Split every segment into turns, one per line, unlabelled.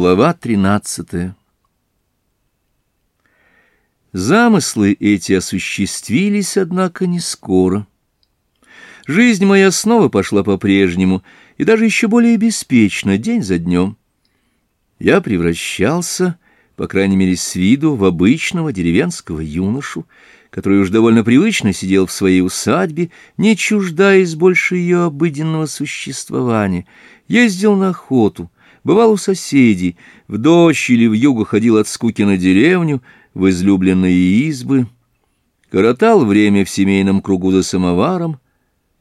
Глава 13. Замыслы эти осуществились, однако, не скоро. Жизнь моя снова пошла по-прежнему, и даже еще более беспечно, день за днем. Я превращался, по крайней мере, с виду, в обычного деревенского юношу, который уж довольно привычно сидел в своей усадьбе, не чуждаясь больше ее обыденного существования, ездил на охоту — Бывал у соседей, в дождь или в югу ходил от скуки на деревню, в излюбленные избы, коротал время в семейном кругу за самоваром,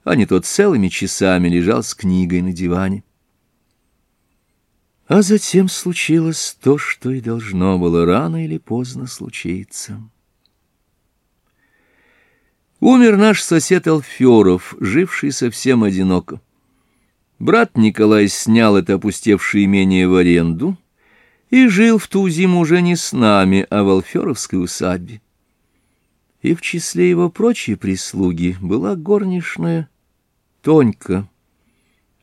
а не то целыми часами лежал с книгой на диване. А затем случилось то, что и должно было рано или поздно случиться. Умер наш сосед Алферов, живший совсем одиноко. Брат Николай снял это опустевшее имение в аренду и жил в ту зиму уже не с нами, а в Алферовской усадьбе. И в числе его прочей прислуги была горничная Тонька.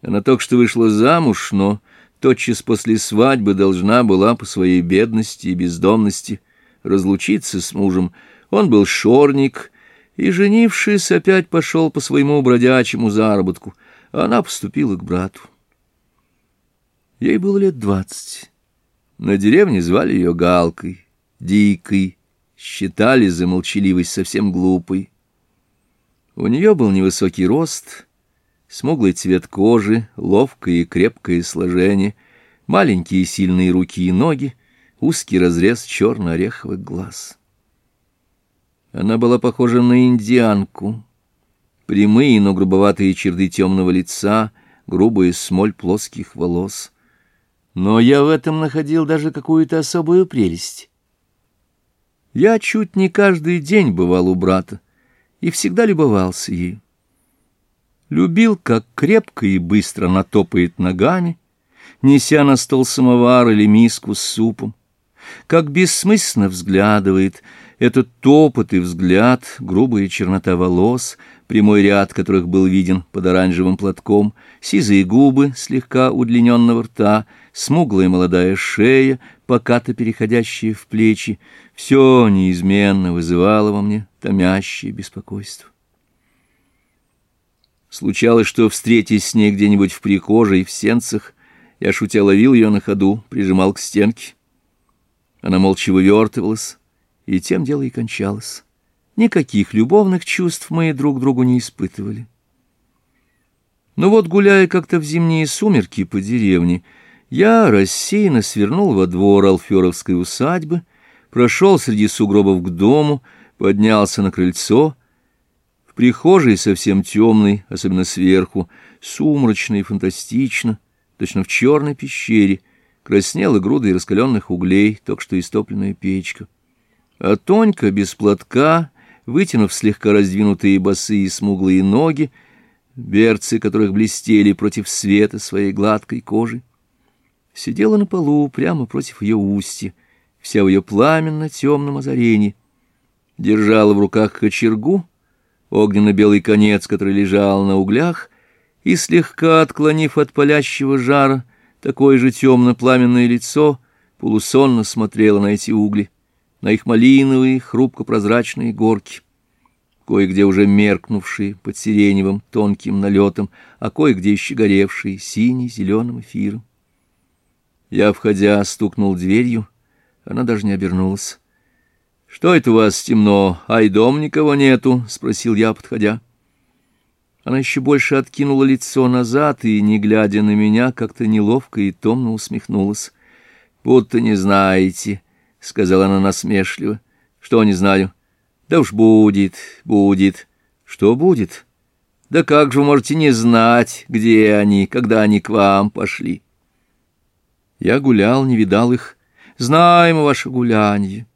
Она только что вышла замуж, но тотчас после свадьбы должна была по своей бедности и бездомности разлучиться с мужем. Он был шорник и, женившись, опять пошел по своему бродячему заработку — она поступила к брату. Ей было лет двадцать. На деревне звали ее Галкой, Дикой, считали за молчаливость совсем глупой. У нее был невысокий рост, смуглый цвет кожи, ловкое и крепкое сложение, маленькие сильные руки и ноги, узкий разрез черно-ореховых глаз. Она была похожа на индианку, прямые, но грубоватые черты темного лица, грубая смоль плоских волос. Но я в этом находил даже какую-то особую прелесть. Я чуть не каждый день бывал у брата и всегда любовался ею. Любил, как крепко и быстро натопает ногами, неся на стол самовар или миску с супом, как бессмысленно взглядывает этот топот и взгляд, грубая чернота волос, прямой ряд которых был виден под оранжевым платком, сизые губы слегка удлиненного рта, смуглая молодая шея, покато переходящая в плечи, все неизменно вызывало во мне томящее беспокойство. Случалось, что, встретясь с ней где-нибудь в прихожей, в сенцах, я шутя ловил ее на ходу, прижимал к стенке. Она молча вывертывалась, и тем дело и кончалось. Никаких любовных чувств мы друг другу не испытывали. Но вот, гуляя как-то в зимние сумерки по деревне, я рассеянно свернул во двор Алферовской усадьбы, прошел среди сугробов к дому, поднялся на крыльцо. В прихожей совсем темной, особенно сверху, сумрачно и фантастично, точно в черной пещере — краснела грудой раскаленных углей, только что истопленная печка. А Тонька без платка, вытянув слегка раздвинутые босые и смуглые ноги, берцы которых блестели против света своей гладкой кожи, сидела на полу прямо против ее устья, вся в ее пламенно-темном озарении, держала в руках кочергу, огненно-белый конец, который лежал на углях, и, слегка отклонив от палящего жара, Такое же темно-пламенное лицо полусонно смотрело на эти угли, на их малиновые, хрупко-прозрачные горки, кое-где уже меркнувшие под сиреневым тонким налетом, а кое-где еще горевшие сине-зеленым эфиром. Я, входя, стукнул дверью, она даже не обернулась. «Что это у вас темно? Ай, дом никого нету?» — спросил я, подходя. Она еще больше откинула лицо назад и, не глядя на меня, как-то неловко и томно усмехнулась. «Будто не знаете», — сказала она насмешливо. «Что не знаю?» «Да уж будет, будет». «Что будет?» «Да как же вы можете не знать, где они, когда они к вам пошли?» Я гулял, не видал их. «Знаем ваше гулянье».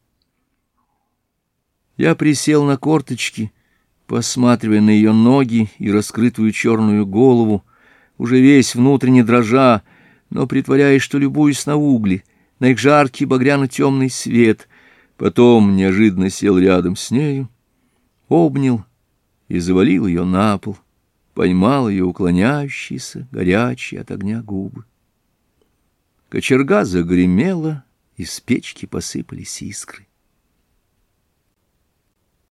Я присел на корточки Посматривая на ее ноги и раскрытую черную голову, уже весь внутренне дрожа, но притворяясь, что любуюсь на угли, на их жаркий багряно-темный свет, потом неожиданно сел рядом с нею, обнял и завалил ее на пол, поймал ее уклоняющиеся, горячие от огня губы. Кочерга загремела, из печки посыпались искры.